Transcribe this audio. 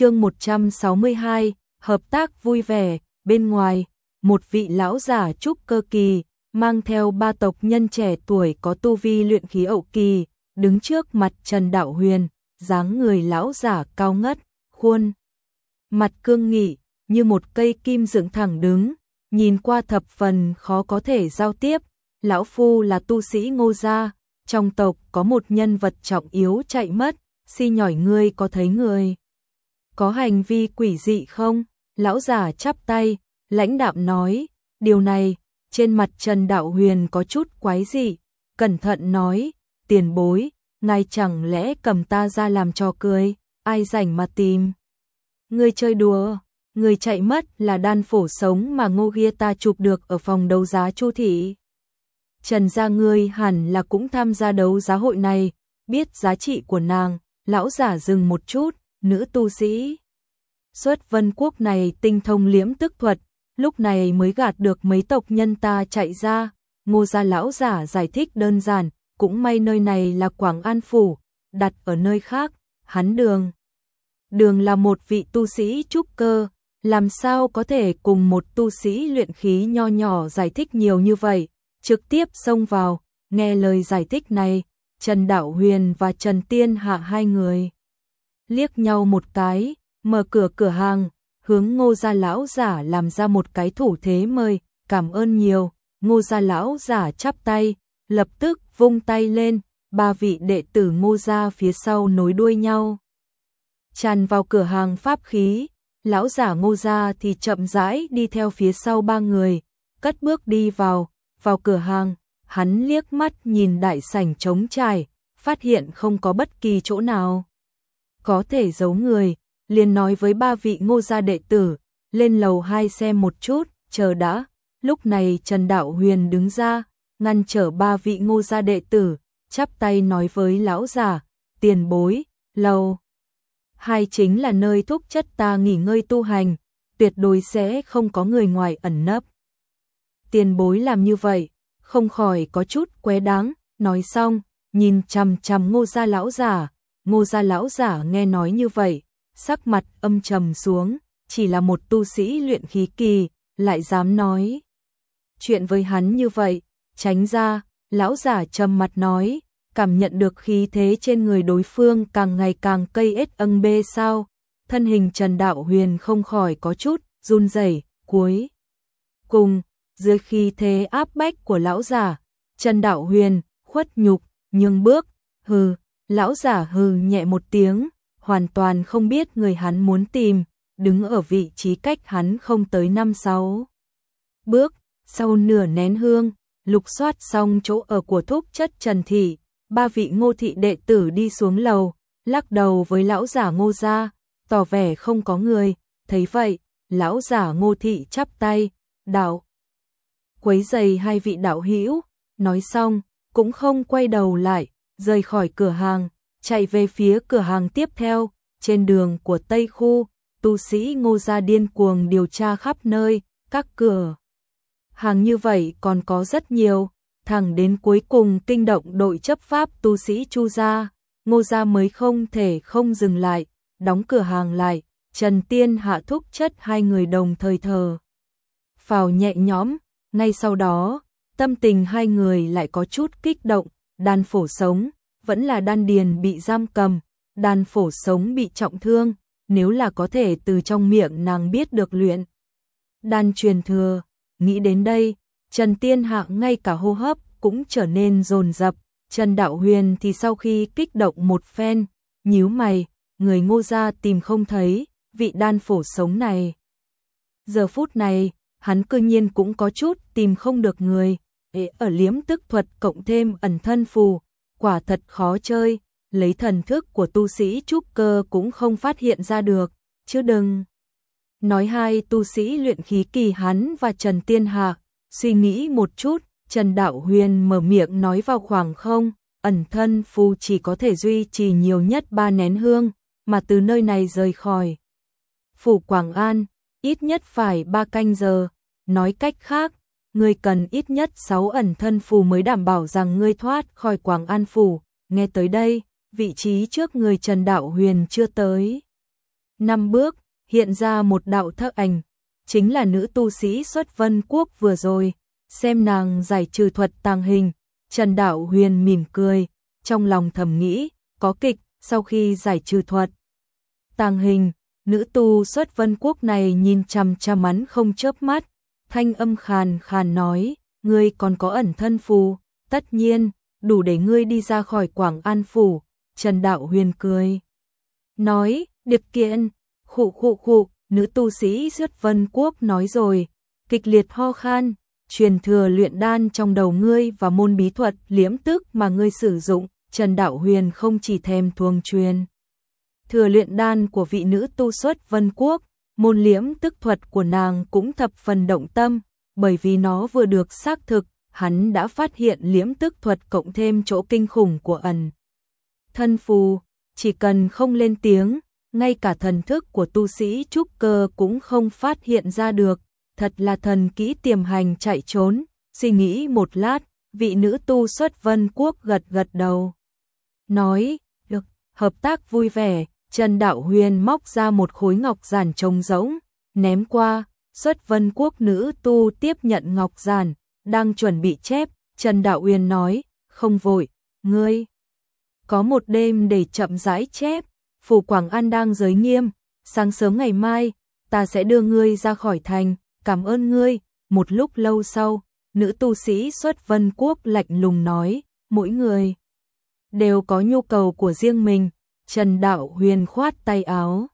chương 162, hợp tác vui vẻ, bên ngoài, một vị lão giả trúc cơ kỳ, mang theo ba tộc nhân trẻ tuổi có tu vi luyện khí ậu kỳ, đứng trước mặt Trần Đạo Huyền, dáng người lão giả cao ngất, khuôn mặt cương nghị, như một cây kim dựng thẳng đứng, nhìn qua thập phần khó có thể giao tiếp. Lão Phu là tu sĩ ngô gia, trong tộc có một nhân vật trọng yếu chạy mất, si nhỏi ngươi có thấy người. Có hành vi quỷ dị không? Lão giả chắp tay, lãnh đạm nói, điều này, trên mặt Trần Đạo Huyền có chút quái dị, cẩn thận nói, tiền bối, ngài chẳng lẽ cầm ta ra làm trò cười, ai rảnh mà tìm. người chơi đùa, người chạy mất là đan phổ sống mà Ngô Ghia ta chụp được ở phòng đấu giá Chu thị. Trần gia ngươi hẳn là cũng tham gia đấu giá hội này, biết giá trị của nàng, lão giả dừng một chút, nữ tu sĩ. Xuất vân quốc này tinh thông liễm tức thuật, lúc này mới gạt được mấy tộc nhân ta chạy ra, ngô gia lão giả giải thích đơn giản, cũng may nơi này là Quảng An Phủ, đặt ở nơi khác, hắn đường. Đường là một vị tu sĩ trúc cơ, làm sao có thể cùng một tu sĩ luyện khí nho nhỏ giải thích nhiều như vậy, trực tiếp xông vào, nghe lời giải thích này, Trần Đạo Huyền và Trần Tiên Hạ hai người. Liếc nhau một cái, mở cửa cửa hàng, hướng ngô gia lão giả làm ra một cái thủ thế mời, cảm ơn nhiều, ngô gia lão giả chắp tay, lập tức vung tay lên, ba vị đệ tử ngô gia phía sau nối đuôi nhau. Tràn vào cửa hàng pháp khí, lão giả ngô gia thì chậm rãi đi theo phía sau ba người, cất bước đi vào, vào cửa hàng, hắn liếc mắt nhìn đại sảnh trống trải, phát hiện không có bất kỳ chỗ nào. Có thể giấu người, liền nói với ba vị ngô gia đệ tử, lên lầu hai xem một chút, chờ đã. Lúc này Trần Đạo Huyền đứng ra, ngăn trở ba vị ngô gia đệ tử, chắp tay nói với lão già, tiền bối, lầu. Hai chính là nơi thúc chất ta nghỉ ngơi tu hành, tuyệt đối sẽ không có người ngoài ẩn nấp. Tiền bối làm như vậy, không khỏi có chút qué đáng, nói xong, nhìn chằm chằm ngô gia lão già ngô gia lão giả nghe nói như vậy, sắc mặt âm trầm xuống, chỉ là một tu sĩ luyện khí kỳ, lại dám nói. Chuyện với hắn như vậy, tránh ra, lão giả trầm mặt nói, cảm nhận được khí thế trên người đối phương càng ngày càng cây ết âng bê sao, thân hình Trần Đạo Huyền không khỏi có chút, run rẩy cuối. Cùng, dưới khí thế áp bách của lão giả, Trần Đạo Huyền, khuất nhục, nhưng bước, hừ, lão giả hừ nhẹ một tiếng, hoàn toàn không biết người hắn muốn tìm, đứng ở vị trí cách hắn không tới năm sáu bước, sau nửa nén hương, lục soát xong chỗ ở của thúc chất Trần Thị, ba vị ngô thị đệ tử đi xuống lầu, lắc đầu với lão giả ngô gia, tỏ vẻ không có người, thấy vậy, lão giả ngô thị chắp tay, đạo. Quấy giày hai vị đạo hữu nói xong, cũng không quay đầu lại, rời khỏi cửa hàng, chạy về phía cửa hàng tiếp theo, trên đường của Tây Khu, tu sĩ ngô gia điên cuồng điều tra khắp nơi, các cửa. Hàng như vậy còn có rất nhiều, thẳng đến cuối cùng kinh động đội chấp pháp tu sĩ Chu gia, ngô gia mới không thể không dừng lại, đóng cửa hàng lại, Trần Tiên hạ thúc chất hai người đồng thời thờ. Phào nhẹ nhõm, ngay sau đó, tâm tình hai người lại có chút kích động, đan phổ sống, vẫn là đan điền bị giam cầm, đan phổ sống bị trọng thương, nếu là có thể từ trong miệng nàng biết được luyện. Đan truyền thừa, nghĩ đến đây, Trần Tiên Hạ ngay cả hô hấp cũng trở nên dồn dập, Trần Đạo Huyền thì sau khi kích động một phen, nhíu mày, người ngô gia tìm không thấy, vị đan phổ sống này. Giờ phút này, hắn cơ nhiên cũng có chút tìm không được người, ở liếm tức thuật cộng thêm ẩn thân phù, quả thật khó chơi, lấy thần thức của tu sĩ trúc cơ cũng không phát hiện ra được, chứ đừng. Nói hai tu sĩ luyện khí kỳ hắn và Trần Tiên Hạ, suy nghĩ một chút, Trần Đạo Huyền mở miệng nói vào khoảng không, ẩn thân phù chỉ có thể duy trì nhiều nhất ba nén hương, mà từ nơi này rời khỏi. Phủ Quảng An, ít nhất phải ba canh giờ, nói cách khác, ngươi cần ít nhất 6 ẩn thân phù mới đảm bảo rằng ngươi thoát khỏi Quảng An phủ. Nghe tới đây, vị trí trước người Trần Đạo Huyền chưa tới. Năm bước, hiện ra một đạo thất ảnh, chính là nữ tu sĩ xuất vân quốc vừa rồi, xem nàng giải trừ thuật tàng hình, Trần Đạo Huyền mỉm cười, trong lòng thầm nghĩ, có kịch, sau khi giải trừ thuật. Tàng hình, nữ tu xuất vân quốc này nhìn chằm chằm mắn không chớp mắt, thanh âm khàn khàn nói, ngươi còn có ẩn thân phù, tất nhiên, đủ để ngươi đi ra khỏi Quảng An Phủ, Trần Đạo Huyền cười. Nói, điệp kiện, khụ khụ khụ, nữ tu sĩ xuất vân quốc nói rồi, kịch liệt ho khan, truyền thừa luyện đan trong đầu ngươi và môn bí thuật liễm tức mà ngươi sử dụng, Trần Đạo Huyền không chỉ thèm thuồng truyền. Thừa luyện đan của vị nữ tu xuất vân quốc, môn liễm tức thuật của nàng cũng thập phần động tâm, bởi vì nó vừa được xác thực, hắn đã phát hiện liễm tức thuật cộng thêm chỗ kinh khủng của ẩn. Thân phù, chỉ cần không lên tiếng, ngay cả thần thức của tu sĩ trúc cơ cũng không phát hiện ra được, thật là thần kỹ tiềm hành chạy trốn, suy nghĩ một lát, vị nữ tu xuất vân quốc gật gật đầu. Nói, được, hợp tác vui vẻ, Trần Đạo Huyền móc ra một khối ngọc giản trông rỗng, ném qua, xuất vân quốc nữ tu tiếp nhận ngọc giản, đang chuẩn bị chép, Trần Đạo Huyền nói, không vội, ngươi. Có một đêm để chậm rãi chép, Phủ Quảng An đang giới nghiêm, sáng sớm ngày mai, ta sẽ đưa ngươi ra khỏi thành, cảm ơn ngươi. Một lúc lâu sau, nữ tu sĩ xuất vân quốc lạnh lùng nói, mỗi người đều có nhu cầu của riêng mình. Trần Đạo Huyền khoát tay áo.